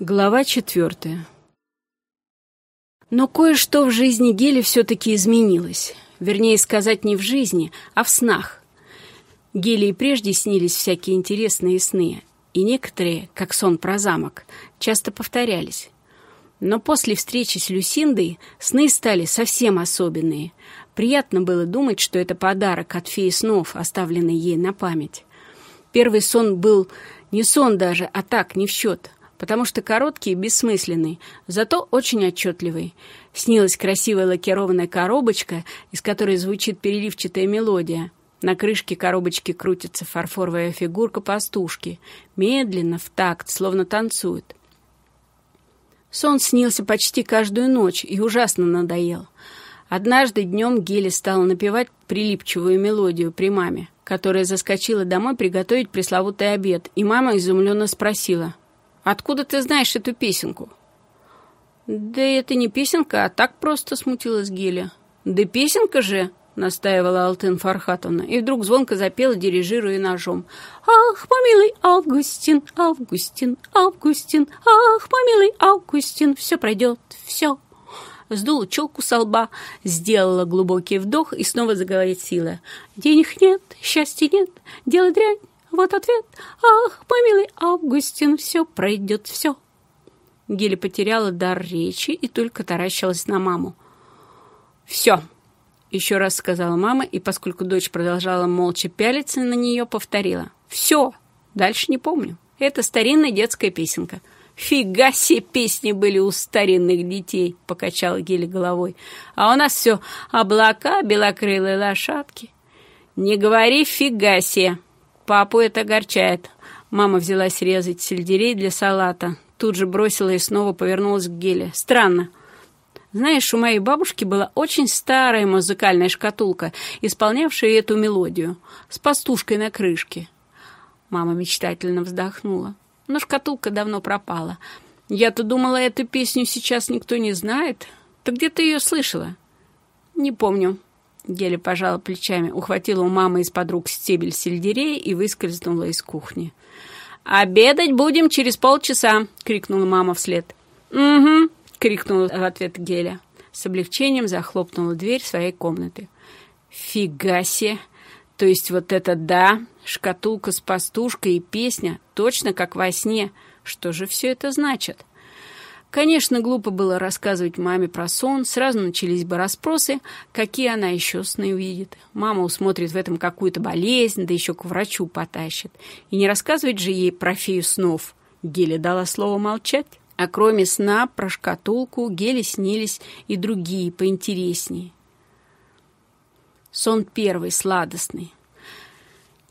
Глава четвертая. Но кое-что в жизни Гели все-таки изменилось. Вернее сказать, не в жизни, а в снах. Гели и прежде снились всякие интересные сны, и некоторые, как сон про замок, часто повторялись. Но после встречи с Люсиндой сны стали совсем особенные. Приятно было думать, что это подарок от феи снов, оставленный ей на память. Первый сон был не сон даже, а так, не в счет — потому что короткий и бессмысленный, зато очень отчетливый. Снилась красивая лакированная коробочка, из которой звучит переливчатая мелодия. На крышке коробочки крутится фарфоровая фигурка пастушки. Медленно, в такт, словно танцует. Сон снился почти каждую ночь и ужасно надоел. Однажды днем Гели стала напевать прилипчивую мелодию при маме, которая заскочила домой приготовить пресловутый обед, и мама изумленно спросила — Откуда ты знаешь эту песенку?» «Да это не песенка, а так просто смутилась Геля». «Да песенка же!» — настаивала Алтын Фархатовна, и вдруг звонко запела, дирижируя ножом. «Ах, помилый Августин, Августин, Августин, ах, помилый Августин, все пройдет, все!» Сдула челку со лба, сделала глубокий вдох и снова заговорила. «Денег нет, счастья нет, дело дрянь, вот ответ. Ах, помилый Августин, все пройдет, все. Гели потеряла дар речи и только таращилась на маму. «Все!» — еще раз сказала мама, и поскольку дочь продолжала молча пялиться на нее, повторила. «Все! Дальше не помню. Это старинная детская песенка». «Фига себе песни были у старинных детей!» — покачала Гели головой. «А у нас все облака, белокрылые лошадки». «Не говори фига себе!» Папу это огорчает. Мама взялась резать сельдерей для салата. Тут же бросила и снова повернулась к Геле. Странно. Знаешь, у моей бабушки была очень старая музыкальная шкатулка, исполнявшая эту мелодию, с пастушкой на крышке. Мама мечтательно вздохнула. Но шкатулка давно пропала. Я-то думала, эту песню сейчас никто не знает. Ты где ты ее слышала? Не помню. Геля пожала плечами, ухватила у мамы из-под рук стебель сельдерея и выскользнула из кухни. «Обедать будем через полчаса!» — крикнула мама вслед. «Угу!» — крикнула в ответ Геля. С облегчением захлопнула дверь своей комнаты. «Фига себе! То есть вот это да, шкатулка с пастушкой и песня, точно как во сне. Что же все это значит?» Конечно, глупо было рассказывать маме про сон, сразу начались бы расспросы, какие она еще сны увидит. Мама усмотрит в этом какую-то болезнь, да еще к врачу потащит. И не рассказывать же ей про фею снов. Геля дала слово молчать. А кроме сна про шкатулку, Геле снились и другие поинтереснее. Сон первый, сладостный.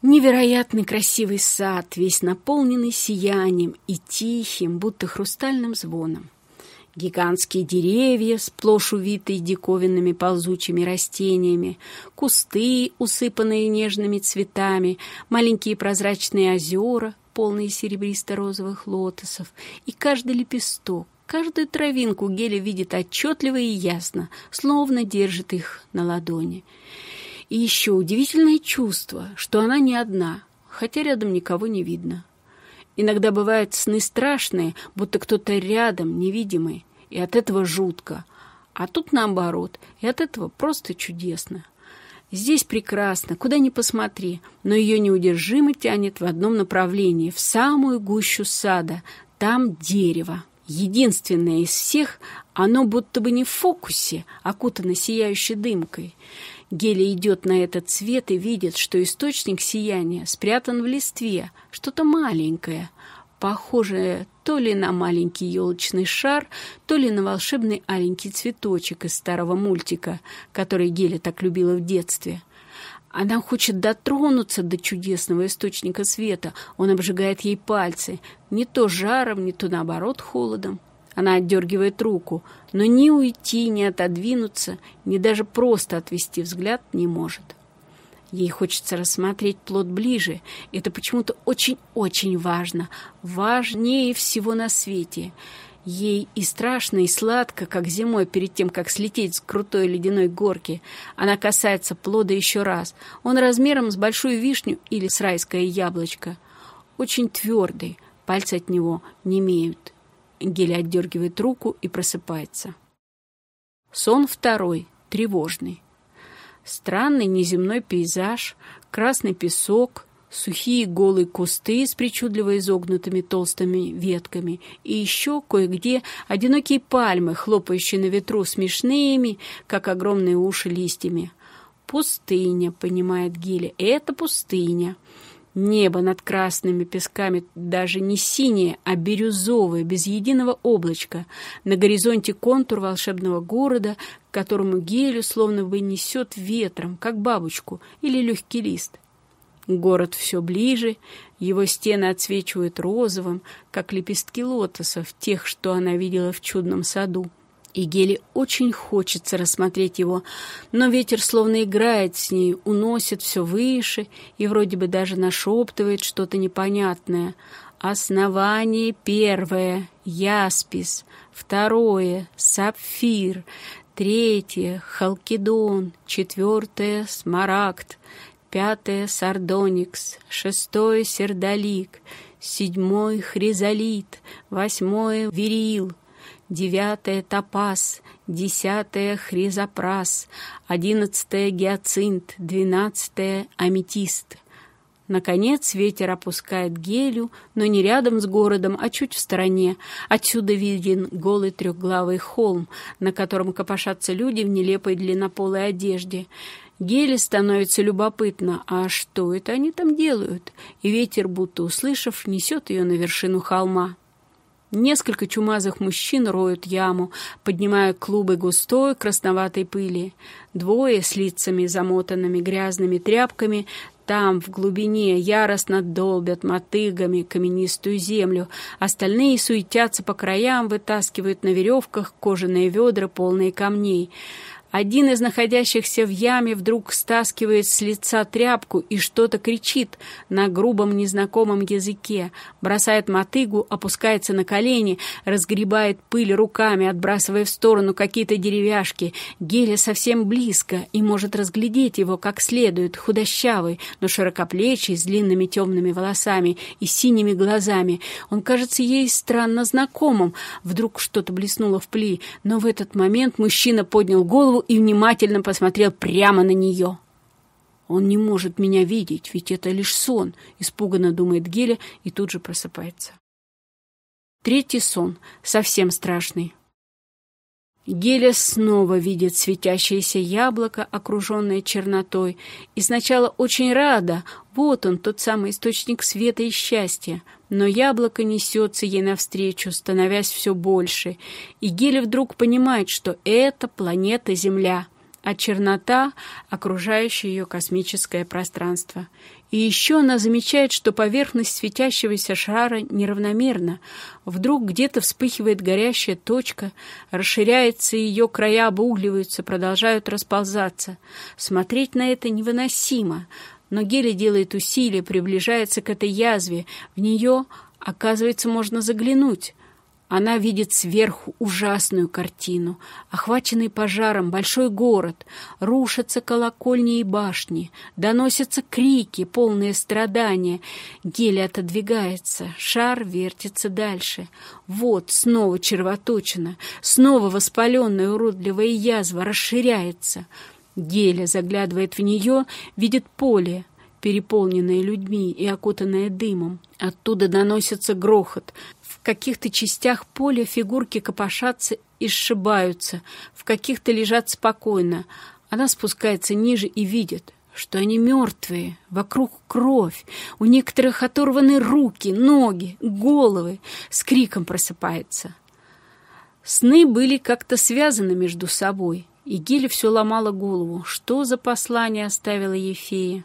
Невероятный красивый сад, весь наполненный сиянием и тихим, будто хрустальным звоном. Гигантские деревья, сплошь увитые диковинными ползучими растениями, кусты, усыпанные нежными цветами, маленькие прозрачные озера, полные серебристо-розовых лотосов, и каждый лепесток, каждую травинку Геля видит отчетливо и ясно, словно держит их на ладони. И еще удивительное чувство, что она не одна, хотя рядом никого не видно. Иногда бывают сны страшные, будто кто-то рядом, невидимый, и от этого жутко. А тут наоборот, и от этого просто чудесно. Здесь прекрасно, куда ни посмотри, но ее неудержимо тянет в одном направлении, в самую гущу сада. Там дерево. Единственное из всех, оно будто бы не в фокусе, окутано сияющей дымкой. Геля идет на этот цвет и видит, что источник сияния спрятан в листве, что-то маленькое, похожее то ли на маленький елочный шар, то ли на волшебный аленький цветочек из старого мультика, который Геля так любила в детстве. Она хочет дотронуться до чудесного источника света. Он обжигает ей пальцы, не то жаром, не то наоборот холодом. Она отдергивает руку, но ни уйти, ни отодвинуться, ни даже просто отвести взгляд не может. Ей хочется рассмотреть плод ближе. Это почему-то очень-очень важно. Важнее всего на свете. Ей и страшно, и сладко, как зимой, перед тем, как слететь с крутой ледяной горки. Она касается плода еще раз. Он размером с большую вишню или с райское яблочко. Очень твердый, пальцы от него не имеют Геля отдергивает руку и просыпается. Сон второй, тревожный. Странный неземной пейзаж, красный песок, сухие голые кусты с причудливо изогнутыми толстыми ветками и еще кое-где одинокие пальмы, хлопающие на ветру смешными, как огромные уши листьями. «Пустыня», — понимает Гиля, — «это пустыня». Небо над красными песками даже не синее, а бирюзовое, без единого облачка. На горизонте контур волшебного города, которому гелю словно бы несет ветром, как бабочку или легкий лист. Город все ближе, его стены отсвечивают розовым, как лепестки лотосов, тех, что она видела в чудном саду и Геле очень хочется рассмотреть его, но ветер словно играет с ней, уносит все выше и вроде бы даже нашептывает что-то непонятное. Основание первое — яспис, второе — сапфир, третье — халкидон, четвертое — смарагд, пятое — сардоникс, шестое — сердолик, седьмой — хризолит, восьмое — верил — девятое — топаз, десятое — хризопрас, одиннадцатое — гиацинт, двенадцатое — аметист. Наконец ветер опускает гелю, но не рядом с городом, а чуть в стороне. Отсюда виден голый трехглавый холм, на котором копошатся люди в нелепой длиннополой одежде. Геле становится любопытно, а что это они там делают? И ветер, будто услышав, несет ее на вершину холма. Несколько чумазых мужчин роют яму, поднимая клубы густой красноватой пыли. Двое с лицами, замотанными грязными тряпками, там, в глубине, яростно долбят мотыгами каменистую землю. Остальные суетятся по краям, вытаскивают на веревках кожаные ведра, полные камней. Один из находящихся в яме вдруг стаскивает с лица тряпку и что-то кричит на грубом незнакомом языке, бросает мотыгу, опускается на колени, разгребает пыль руками, отбрасывая в сторону какие-то деревяшки. Геля совсем близко и может разглядеть его как следует, худощавый, но широкоплечий, с длинными темными волосами и синими глазами. Он кажется ей странно знакомым. Вдруг что-то блеснуло в пли, но в этот момент мужчина поднял голову голову и внимательно посмотрел прямо на нее. «Он не может меня видеть, ведь это лишь сон», — испуганно думает Геля и тут же просыпается. Третий сон, совсем страшный. Геля снова видит светящееся яблоко, окруженное чернотой, и сначала очень рада, вот он, тот самый источник света и счастья. Но яблоко несется ей навстречу, становясь все больше, и Геля вдруг понимает, что это планета Земля, а чернота — окружающее ее космическое пространство. И еще она замечает, что поверхность светящегося шара неравномерна. Вдруг где-то вспыхивает горящая точка, расширяется, ее края обугливаются, продолжают расползаться. Смотреть на это невыносимо, но Гели делает усилия, приближается к этой язве. В нее, оказывается, можно заглянуть. Она видит сверху ужасную картину. Охваченный пожаром большой город. Рушатся колокольни и башни. Доносятся крики, полные страдания. Гелия отодвигается. Шар вертится дальше. Вот снова червоточина. Снова воспаленная уродливая язва расширяется. Геля заглядывает в нее, видит поле, переполненное людьми и окутанное дымом. Оттуда доносится грохот. Каких-то частях поля фигурки копошатся и сшибаются, в каких-то лежат спокойно. Она спускается ниже и видит, что они мертвые, вокруг кровь, у некоторых оторваны руки, ноги, головы, с криком просыпается. Сны были как-то связаны между собой, и Гиля все ломала голову. Что за послание оставила ей фея?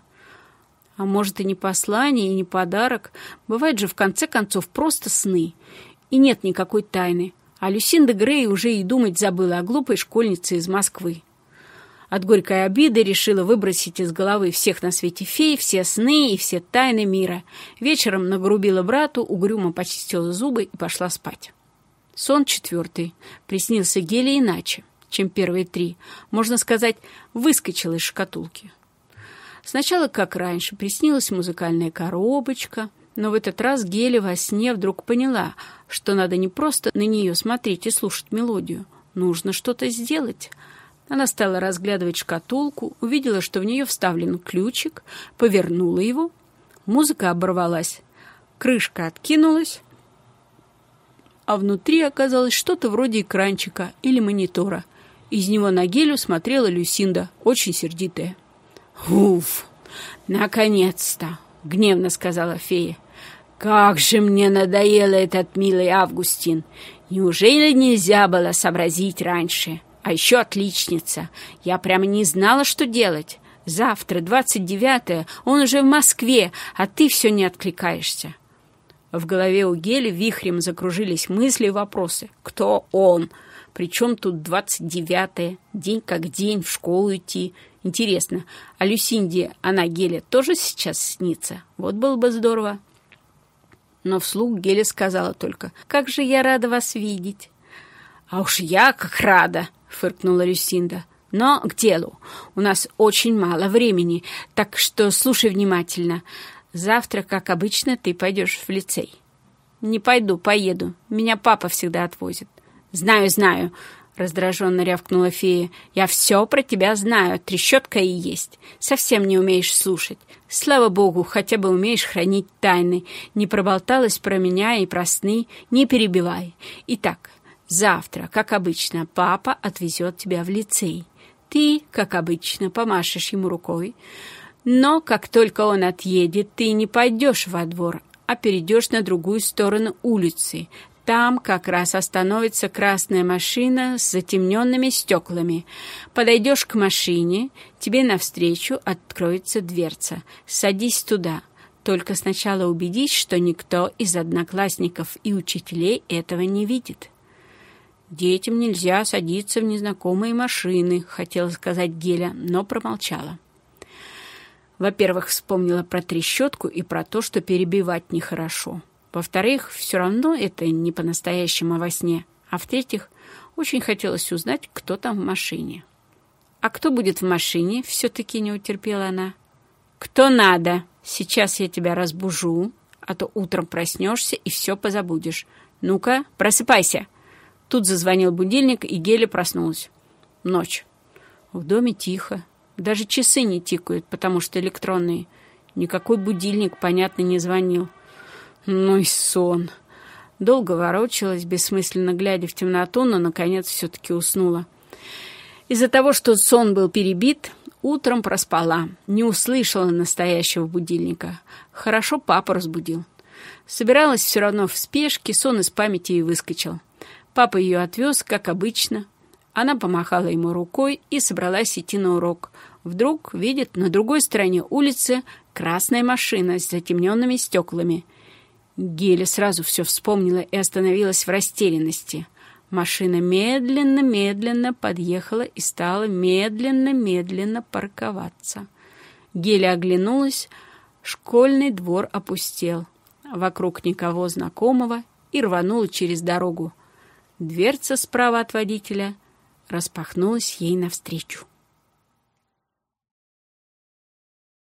А может, и не послание, и не подарок. Бывает же, в конце концов, просто сны. И нет никакой тайны. А Люсинда Грей уже и думать забыла о глупой школьнице из Москвы. От горькой обиды решила выбросить из головы всех на свете фей, все сны и все тайны мира. Вечером нагрубила брату, угрюмо почистила зубы и пошла спать. Сон четвертый. Приснился Геле иначе чем первые три, можно сказать, выскочил из шкатулки. Сначала, как раньше, приснилась музыкальная коробочка, Но в этот раз Геля во сне вдруг поняла, что надо не просто на нее смотреть и слушать мелодию. Нужно что-то сделать. Она стала разглядывать шкатулку, увидела, что в нее вставлен ключик, повернула его. Музыка оборвалась. Крышка откинулась, а внутри оказалось что-то вроде экранчика или монитора. Из него на гелю смотрела Люсинда, очень сердитая. «Уф! Наконец-то!» — гневно сказала фея. «Как же мне надоело этот милый Августин! Неужели нельзя было сообразить раньше? А еще отличница! Я прямо не знала, что делать. Завтра, двадцать девятое, он уже в Москве, а ты все не откликаешься». В голове у Гели вихрем закружились мысли и вопросы. «Кто он?» Причем тут двадцать девятое, день как день, в школу идти. Интересно, а Люсинде, она Геле тоже сейчас снится? Вот было бы здорово. Но вслух Геля сказала только, «Как же я рада вас видеть!» «А уж я как рада!» — фыркнула Люсинда. «Но к делу. У нас очень мало времени, так что слушай внимательно. Завтра, как обычно, ты пойдешь в лицей». «Не пойду, поеду. Меня папа всегда отвозит». «Знаю, знаю», — раздраженно рявкнула фея. «Я все про тебя знаю, трещотка и есть. Совсем не умеешь слушать. Слава богу, хотя бы умеешь хранить тайны. Не проболталась про меня и про сны, не перебивай. Итак, завтра, как обычно, папа отвезет тебя в лицей. Ты, как обычно, помашешь ему рукой. Но как только он отъедет, ты не пойдешь во двор, а перейдешь на другую сторону улицы. Там как раз остановится красная машина с затемненными стеклами. Подойдешь к машине, тебе навстречу откроется дверца. Садись туда. Только сначала убедись, что никто из одноклассников и учителей этого не видит. «Детям нельзя садиться в незнакомые машины», — хотела сказать Геля, но промолчала. Во-первых, вспомнила про трещотку и про то, что перебивать нехорошо. Во-вторых, все равно это не по-настоящему во сне. А в-третьих, очень хотелось узнать, кто там в машине. «А кто будет в машине?» — все-таки не утерпела она. «Кто надо. Сейчас я тебя разбужу, а то утром проснешься и все позабудешь. Ну-ка, просыпайся!» Тут зазвонил будильник, и Геля проснулась. Ночь. В доме тихо. Даже часы не тикают, потому что электронные. Никакой будильник, понятно, не звонил. Ну и сон. Долго ворочалась, бессмысленно глядя в темноту, но, наконец, все-таки уснула. Из-за того, что сон был перебит, утром проспала, не услышала настоящего будильника. Хорошо папа разбудил. Собиралась все равно в спешке, сон из памяти и выскочил. Папа ее отвез, как обычно. Она помахала ему рукой и собралась идти на урок. Вдруг видит на другой стороне улицы красная машина с затемненными стеклами. Геля сразу все вспомнила и остановилась в растерянности. Машина медленно-медленно подъехала и стала медленно-медленно парковаться. Геля оглянулась, школьный двор опустел. Вокруг никого знакомого и рванула через дорогу. Дверца справа от водителя распахнулась ей навстречу.